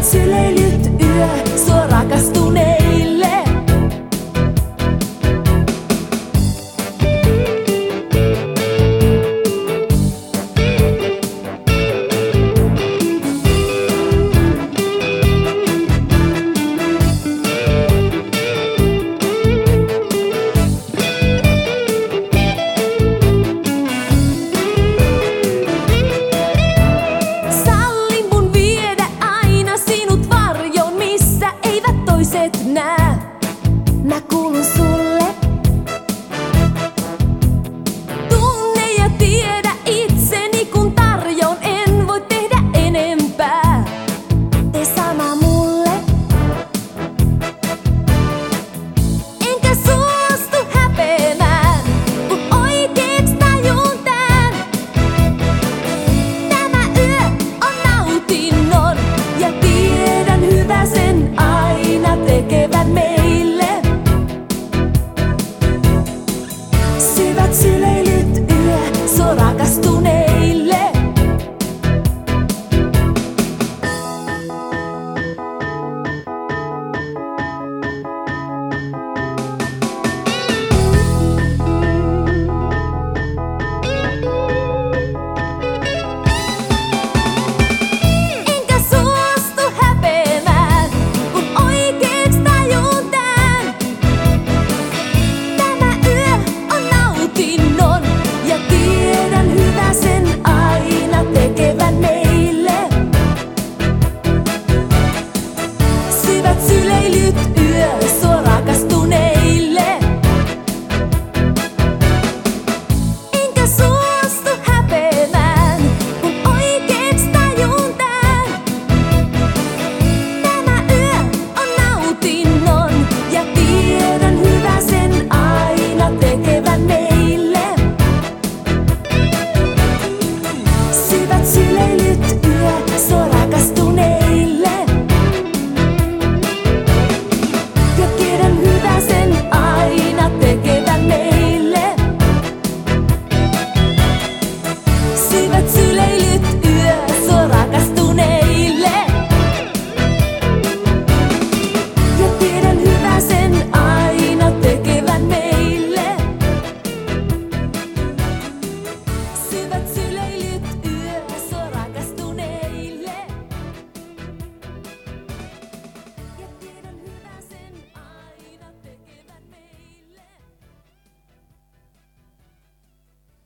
Katselee nyt yö, sua rakastuu.